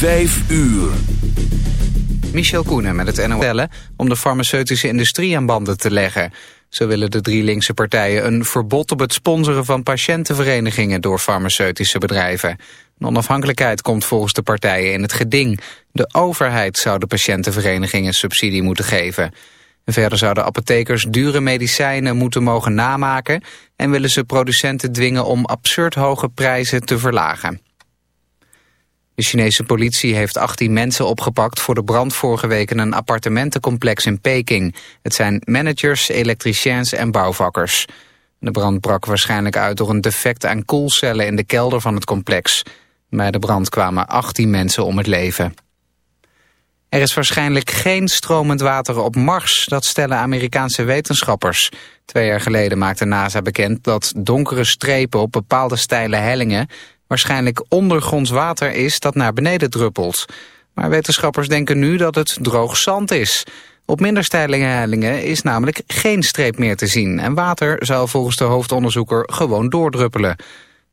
Vijf uur. Michel Koenen met het NOL om de farmaceutische industrie aan banden te leggen. Zo willen de drie linkse partijen een verbod op het sponsoren van patiëntenverenigingen door farmaceutische bedrijven. De onafhankelijkheid komt volgens de partijen in het geding. De overheid zou de patiëntenverenigingen subsidie moeten geven. Verder zouden apothekers dure medicijnen moeten mogen namaken... en willen ze producenten dwingen om absurd hoge prijzen te verlagen. De Chinese politie heeft 18 mensen opgepakt voor de brand vorige week in een appartementencomplex in Peking. Het zijn managers, elektriciens en bouwvakkers. De brand brak waarschijnlijk uit door een defect aan koelcellen in de kelder van het complex. Bij de brand kwamen 18 mensen om het leven. Er is waarschijnlijk geen stromend water op Mars, dat stellen Amerikaanse wetenschappers. Twee jaar geleden maakte NASA bekend dat donkere strepen op bepaalde steile hellingen waarschijnlijk ondergronds water is dat naar beneden druppelt. Maar wetenschappers denken nu dat het droog zand is. Op minder steile hellingen is namelijk geen streep meer te zien... en water zou volgens de hoofdonderzoeker gewoon doordruppelen.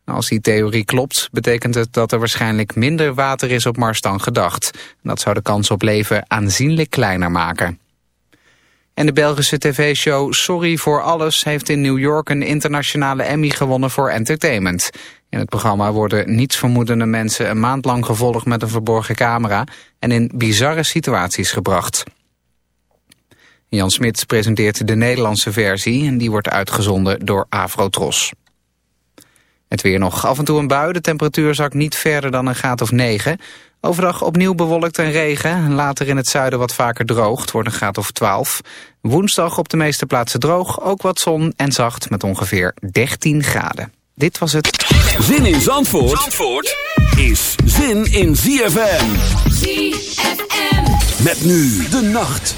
Als die theorie klopt, betekent het dat er waarschijnlijk minder water is op Mars dan gedacht. Dat zou de kans op leven aanzienlijk kleiner maken. En de Belgische tv-show Sorry voor Alles heeft in New York een internationale Emmy gewonnen voor entertainment. In het programma worden nietsvermoedende mensen een maand lang gevolgd met een verborgen camera en in bizarre situaties gebracht. Jan Smits presenteert de Nederlandse versie en die wordt uitgezonden door Afrotros. Het weer nog af en toe een bui, de temperatuur zakt niet verder dan een graad of 9. Overdag opnieuw bewolkt en regen, later in het zuiden wat vaker droog, het wordt een graad of 12. Woensdag op de meeste plaatsen droog, ook wat zon en zacht met ongeveer 13 graden. Dit was het. Zin in Zandvoort, Zandvoort is zin in ZFM. ZFM. Met nu de nacht.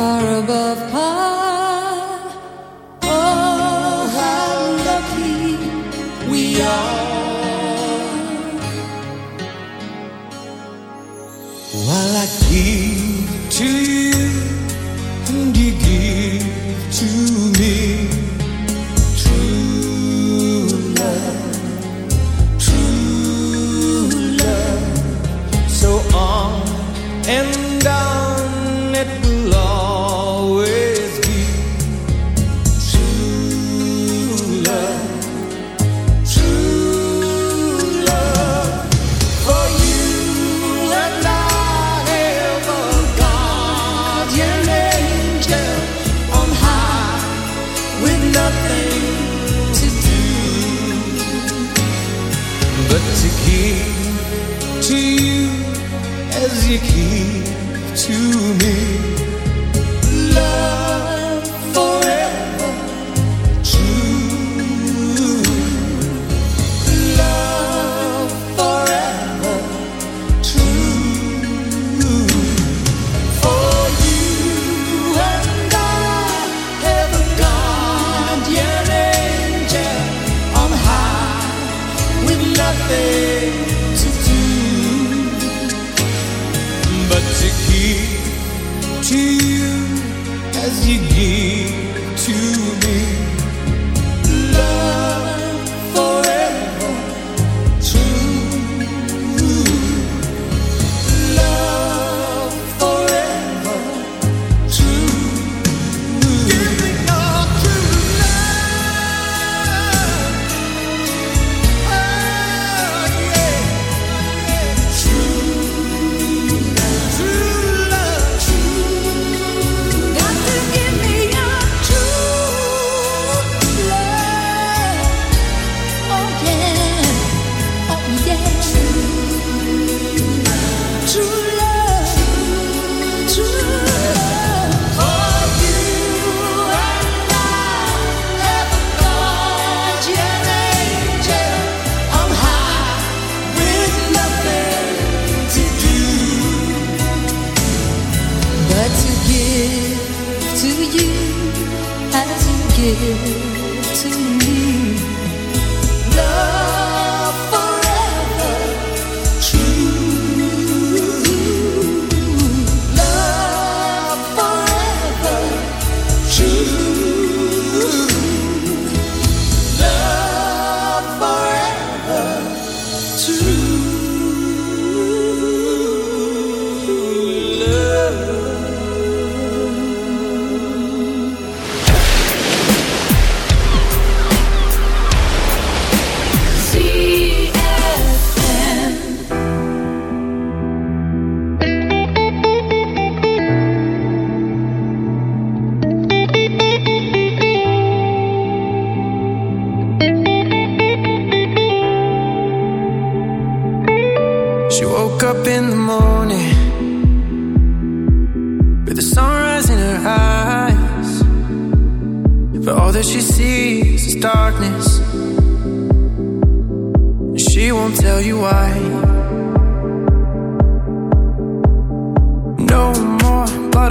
far above par.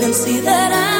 can see that I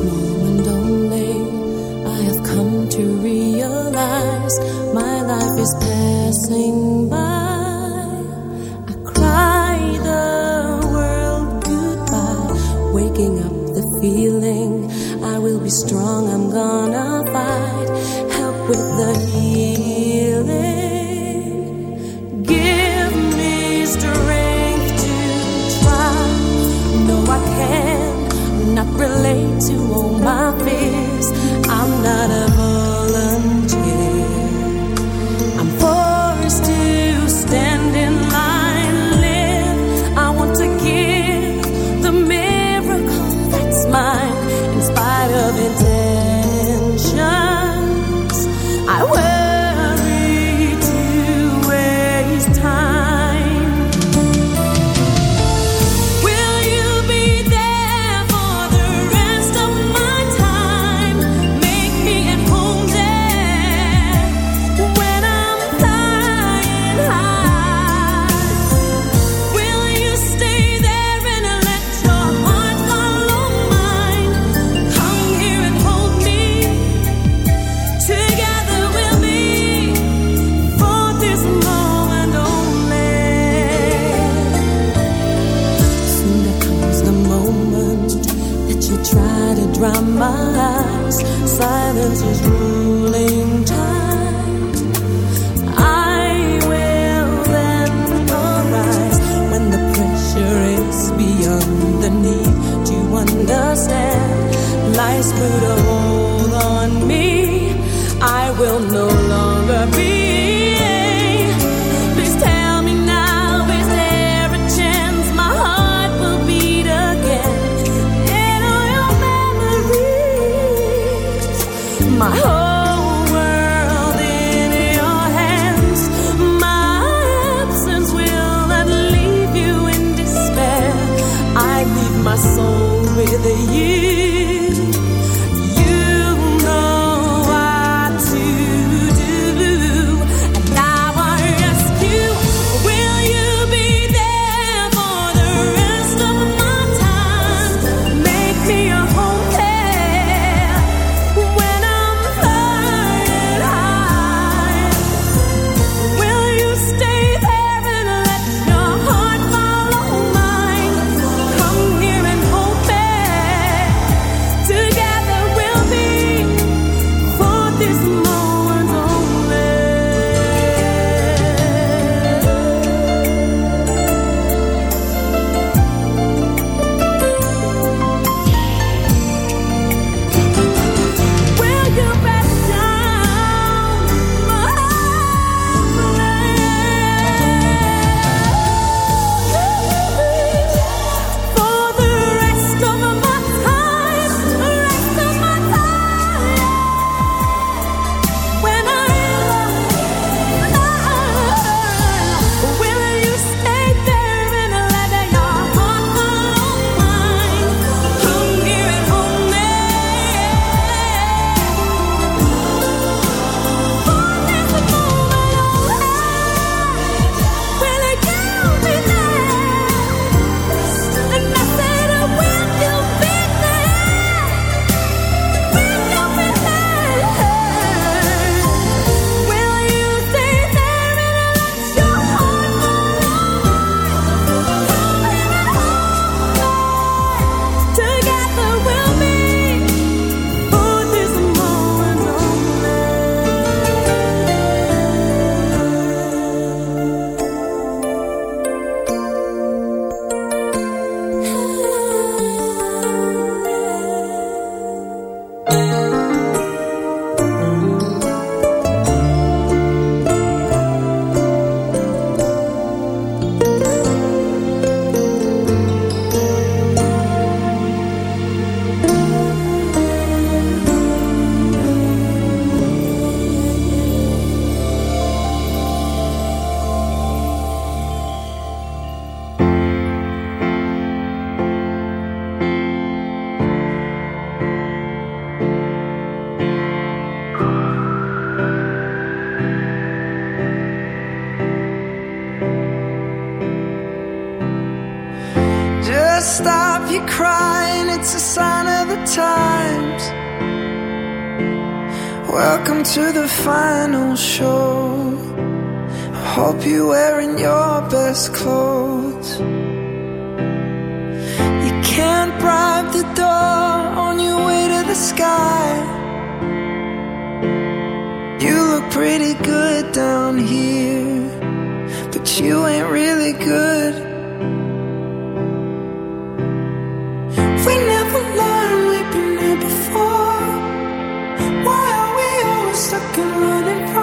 this moment only I have come to realize my life is passing by. I cry the world goodbye, waking up the feeling I will be strong, I'm gonna. stuck and running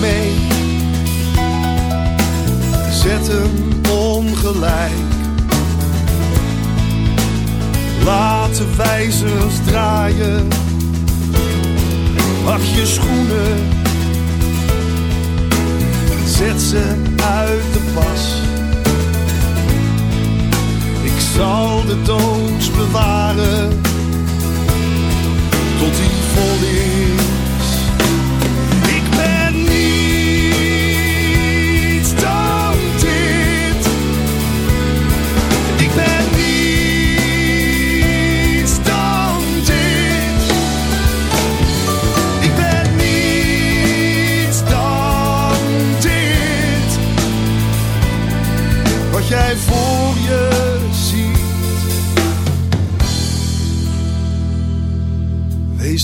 mee. Zet hem ongelijk. Laat de wijzers draaien. mag je schoenen. Zet ze uit de pas. Ik zal de doods bewaren. Tot die vol.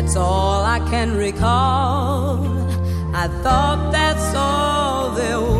That's all I can recall. I thought that's all there was.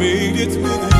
made it with